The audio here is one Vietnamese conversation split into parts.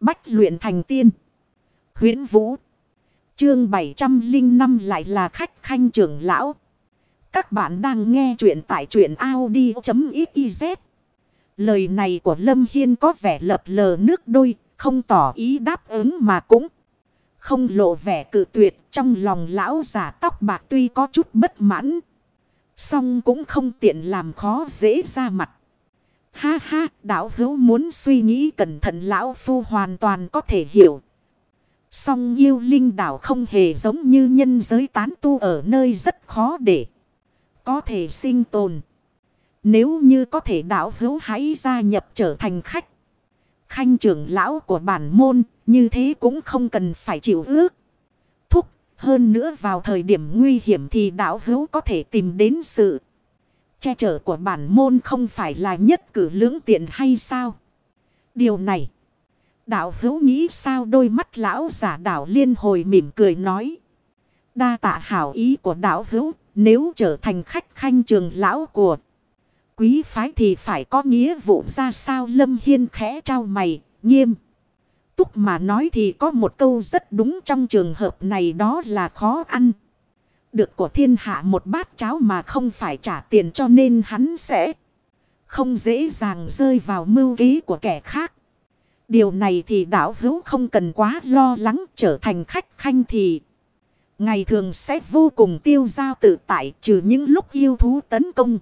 Bách luyện thành tiên. huyễn Vũ. Chương 705 lại là khách khanh trưởng lão. Các bạn đang nghe truyện tại truyện Audi.xyz. Lời này của Lâm Hiên có vẻ lập lờ nước đôi, không tỏ ý đáp ứng mà cũng không lộ vẻ cự tuyệt trong lòng lão giả tóc bạc tuy có chút bất mãn. Song cũng không tiện làm khó dễ ra mặt. Ha ha, đạo hữu muốn suy nghĩ cẩn thận lão phu hoàn toàn có thể hiểu. Song yêu linh đảo không hề giống như nhân giới tán tu ở nơi rất khó để có thể sinh tồn. Nếu như có thể đạo hữu hãy gia nhập trở thành khách. Khanh trưởng lão của bản môn như thế cũng không cần phải chịu ước. Thúc hơn nữa vào thời điểm nguy hiểm thì đạo hữu có thể tìm đến sự che chở của bản môn không phải là nhất cử lưỡng tiện hay sao? Điều này, đạo hữu nghĩ sao đôi mắt lão giả đạo liên hồi mỉm cười nói. Đa tạ hảo ý của đạo hữu, nếu trở thành khách khanh trường lão của quý phái thì phải có nghĩa vụ ra sao lâm hiên khẽ trao mày, nghiêm. Túc mà nói thì có một câu rất đúng trong trường hợp này đó là khó ăn. Được của thiên hạ một bát cháo mà không phải trả tiền cho nên hắn sẽ không dễ dàng rơi vào mưu kế của kẻ khác. Điều này thì đảo hữu không cần quá lo lắng trở thành khách khanh thì ngày thường sẽ vô cùng tiêu giao tự tại trừ những lúc yêu thú tấn công.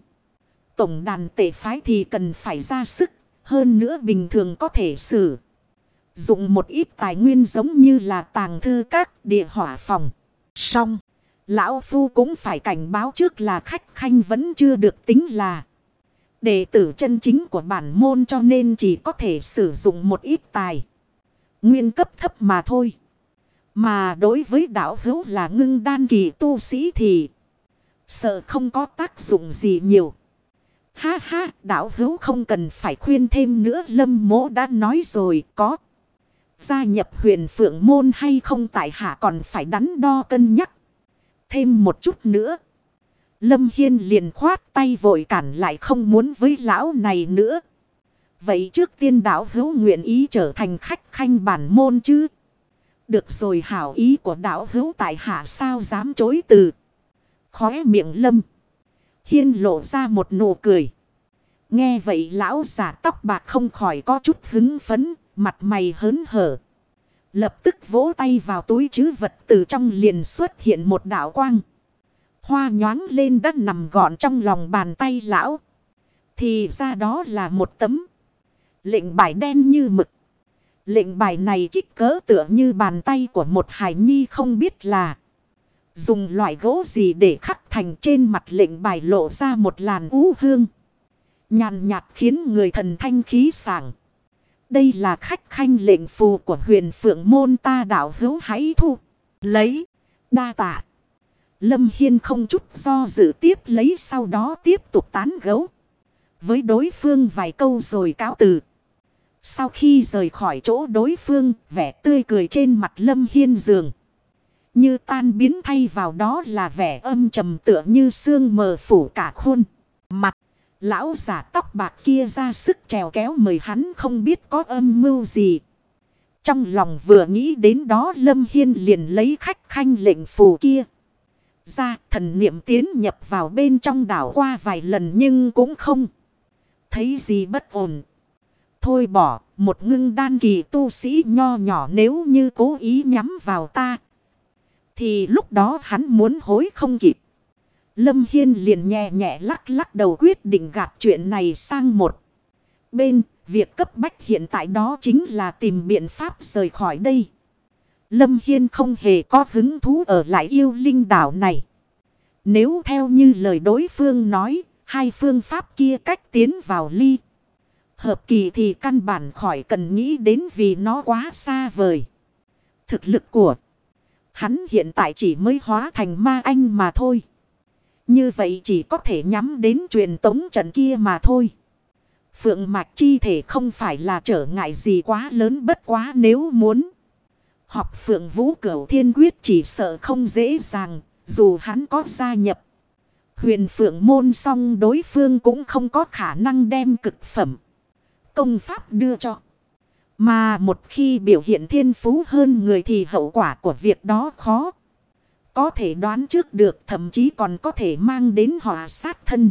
Tổng đàn tệ phái thì cần phải ra sức, hơn nữa bình thường có thể xử. Dụng một ít tài nguyên giống như là tàng thư các địa hỏa phòng. Xong. Lão Phu cũng phải cảnh báo trước là khách khanh vẫn chưa được tính là đệ tử chân chính của bản môn cho nên chỉ có thể sử dụng một ít tài. Nguyên cấp thấp mà thôi. Mà đối với đạo hữu là ngưng đan kỳ tu sĩ thì sợ không có tác dụng gì nhiều. Ha ha, đạo hữu không cần phải khuyên thêm nữa lâm mỗ đã nói rồi có. Gia nhập huyền phượng môn hay không tại hạ còn phải đắn đo cân nhắc. Thêm một chút nữa. Lâm Hiên liền khoát tay vội cản lại không muốn với lão này nữa. Vậy trước tiên đạo hữu nguyện ý trở thành khách khanh bản môn chứ? Được rồi hảo ý của đạo hữu tại hạ sao dám chối từ. Khóe miệng lâm. Hiên lộ ra một nụ cười. Nghe vậy lão giả tóc bạc không khỏi có chút hứng phấn, mặt mày hớn hở. Lập tức vỗ tay vào túi chứ vật từ trong liền xuất hiện một đạo quang. Hoa nhoáng lên đất nằm gọn trong lòng bàn tay lão. Thì ra đó là một tấm. Lệnh bài đen như mực. Lệnh bài này kích cỡ tựa như bàn tay của một hải nhi không biết là. Dùng loại gỗ gì để khắc thành trên mặt lệnh bài lộ ra một làn ú hương. Nhàn nhạt khiến người thần thanh khí sảng. Đây là khách khanh lệnh phù của huyền phượng môn ta đạo hữu hãy thu. Lấy. Đa tạ. Lâm Hiên không chút do dự tiếp lấy sau đó tiếp tục tán gấu. Với đối phương vài câu rồi cáo từ. Sau khi rời khỏi chỗ đối phương, vẻ tươi cười trên mặt Lâm Hiên dường. Như tan biến thay vào đó là vẻ âm trầm tựa như xương mờ phủ cả khuôn. Mặt. Lão giả tóc bạc kia ra sức trèo kéo mời hắn không biết có âm mưu gì. Trong lòng vừa nghĩ đến đó Lâm Hiên liền lấy khách khanh lệnh phù kia. Ra thần niệm tiến nhập vào bên trong đảo qua vài lần nhưng cũng không. Thấy gì bất ổn. Thôi bỏ, một ngưng đan kỳ tu sĩ nho nhỏ nếu như cố ý nhắm vào ta. Thì lúc đó hắn muốn hối không kịp. Lâm Hiên liền nhẹ nhẹ lắc lắc đầu quyết định gạt chuyện này sang một. Bên, việc cấp bách hiện tại đó chính là tìm biện pháp rời khỏi đây. Lâm Hiên không hề có hứng thú ở lại yêu linh đảo này. Nếu theo như lời đối phương nói, hai phương pháp kia cách tiến vào ly. Hợp kỳ thì căn bản khỏi cần nghĩ đến vì nó quá xa vời. Thực lực của hắn hiện tại chỉ mới hóa thành ma anh mà thôi. Như vậy chỉ có thể nhắm đến truyền tống trận kia mà thôi. Phượng mạch chi thể không phải là trở ngại gì quá lớn bất quá nếu muốn. Học phượng vũ cửu thiên quyết chỉ sợ không dễ dàng, dù hắn có gia nhập. Huyền phượng môn song đối phương cũng không có khả năng đem cực phẩm. Công pháp đưa cho. Mà một khi biểu hiện thiên phú hơn người thì hậu quả của việc đó khó. Có thể đoán trước được, thậm chí còn có thể mang đến họa sát thân.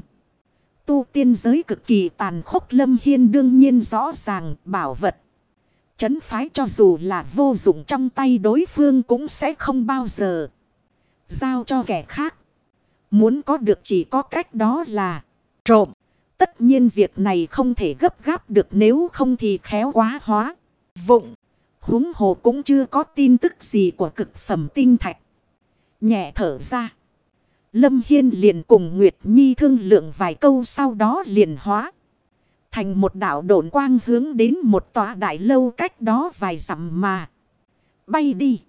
Tu tiên giới cực kỳ tàn khốc, lâm hiên đương nhiên rõ ràng, bảo vật. Chấn phái cho dù là vô dụng trong tay đối phương cũng sẽ không bao giờ giao cho kẻ khác. Muốn có được chỉ có cách đó là trộm. Tất nhiên việc này không thể gấp gáp được nếu không thì khéo quá hóa. Vụng. Húng hồ cũng chưa có tin tức gì của cực phẩm tinh thạch. Nhẹ thở ra. Lâm Hiên liền cùng Nguyệt Nhi thương lượng vài câu sau đó liền hóa. Thành một đảo độn quang hướng đến một tòa đại lâu cách đó vài dặm mà. Bay đi.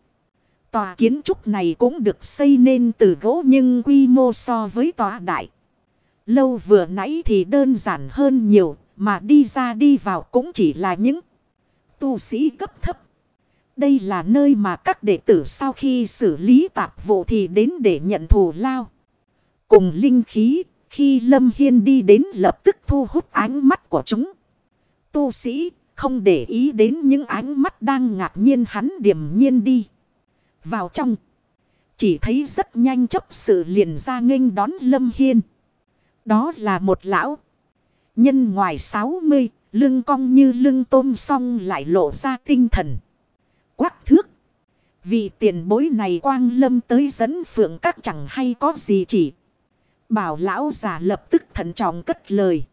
Tòa kiến trúc này cũng được xây nên từ gỗ nhưng quy mô so với tòa đại. Lâu vừa nãy thì đơn giản hơn nhiều, mà đi ra đi vào cũng chỉ là những tu sĩ cấp thấp. Đây là nơi mà các đệ tử sau khi xử lý tạp vụ thì đến để nhận thù lao. Cùng linh khí, khi Lâm Hiên đi đến lập tức thu hút ánh mắt của chúng. Tu sĩ không để ý đến những ánh mắt đang ngạc nhiên hắn điềm nhiên đi. Vào trong. Chỉ thấy rất nhanh chấp sự liền ra nghênh đón Lâm Hiên. Đó là một lão. Nhân ngoài 60, lưng cong như lưng tôm song lại lộ ra tinh thần. Quắc thước. Vì tiền bối này quang lâm tới dẫn phượng các chẳng hay có gì chỉ. Bảo lão giả lập tức thận trọng cất lời.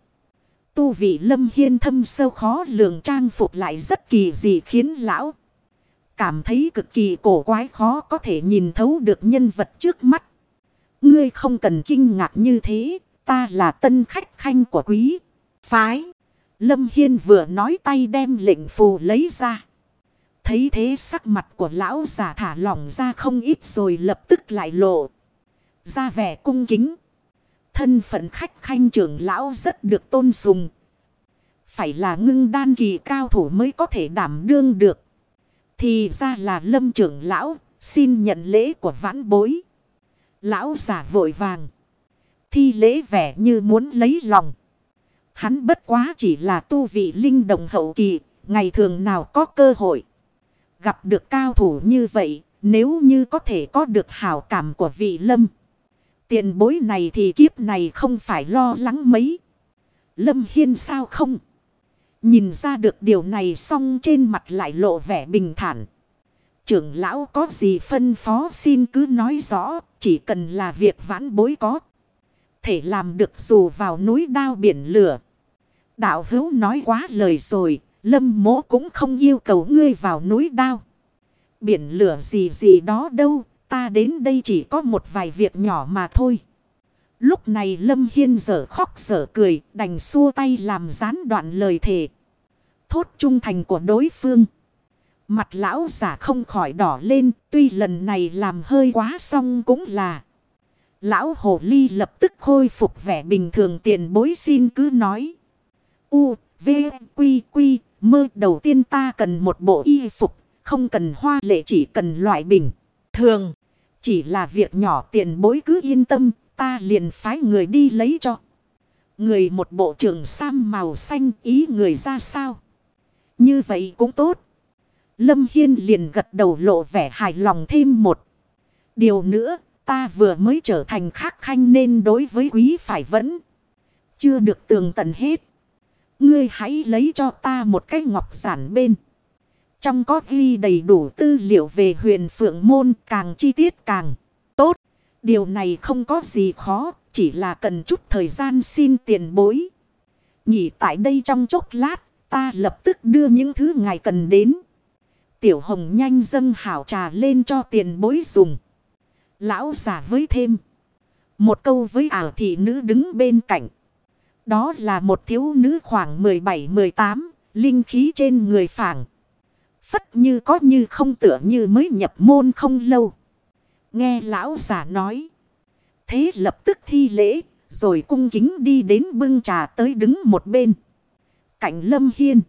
Tu vị lâm hiên thâm sâu khó lường trang phục lại rất kỳ dị khiến lão. Cảm thấy cực kỳ cổ quái khó có thể nhìn thấu được nhân vật trước mắt. Ngươi không cần kinh ngạc như thế. Ta là tân khách khanh của quý. Phái. Lâm Hiên vừa nói tay đem lệnh phù lấy ra. Thấy thế sắc mặt của lão giả thả lỏng ra không ít rồi lập tức lại lộ. Ra vẻ cung kính. Thân phận khách khanh trưởng lão rất được tôn sùng. Phải là ngưng đan kỳ cao thủ mới có thể đảm đương được. Thì ra là lâm trưởng lão, xin nhận lễ của vãn bối. Lão giả vội vàng. Thi lễ vẻ như muốn lấy lòng. Hắn bất quá chỉ là tu vị linh đồng hậu kỳ, ngày thường nào có cơ hội. Gặp được cao thủ như vậy, nếu như có thể có được hảo cảm của vị lâm. Tiền bối này thì kiếp này không phải lo lắng mấy. Lâm Hiên sao không? Nhìn ra được điều này xong trên mặt lại lộ vẻ bình thản. Trưởng lão có gì phân phó xin cứ nói rõ, chỉ cần là việc vãn bối có. Thể làm được dù vào núi đao biển lửa. Đạo hữu nói quá lời rồi, lâm mỗ cũng không yêu cầu ngươi vào núi đao. Biển lửa gì gì đó đâu, ta đến đây chỉ có một vài việc nhỏ mà thôi. Lúc này Lâm Hiên dở khóc dở cười, đành xua tay làm gián đoạn lời thề. Thốt trung thành của đối phương. Mặt lão giả không khỏi đỏ lên, tuy lần này làm hơi quá xong cũng là. Lão hồ ly lập tức khôi phục vẻ bình thường tiền bối xin cứ nói. U, V, Quy, Quy, mơ đầu tiên ta cần một bộ y phục, không cần hoa lệ chỉ cần loại bình. Thường, chỉ là việc nhỏ tiền bối cứ yên tâm, ta liền phái người đi lấy cho. Người một bộ trường sam màu xanh ý người ra sao? Như vậy cũng tốt. Lâm Hiên liền gật đầu lộ vẻ hài lòng thêm một. Điều nữa, ta vừa mới trở thành khắc khanh nên đối với quý phải vẫn chưa được tường tận hết. Ngươi hãy lấy cho ta một cái ngọc giản bên. Trong có ghi đầy đủ tư liệu về huyền phượng môn càng chi tiết càng tốt. Điều này không có gì khó, chỉ là cần chút thời gian xin tiền bối. Nhỉ tại đây trong chốc lát, ta lập tức đưa những thứ ngài cần đến. Tiểu hồng nhanh dâng hảo trà lên cho tiền bối dùng. Lão giả với thêm. Một câu với ảo thị nữ đứng bên cạnh. Đó là một thiếu nữ khoảng 17-18, linh khí trên người phảng. Phất như có như không tựa như mới nhập môn không lâu. Nghe lão giả nói. Thế lập tức thi lễ, rồi cung kính đi đến bưng trà tới đứng một bên. Cạnh lâm hiên.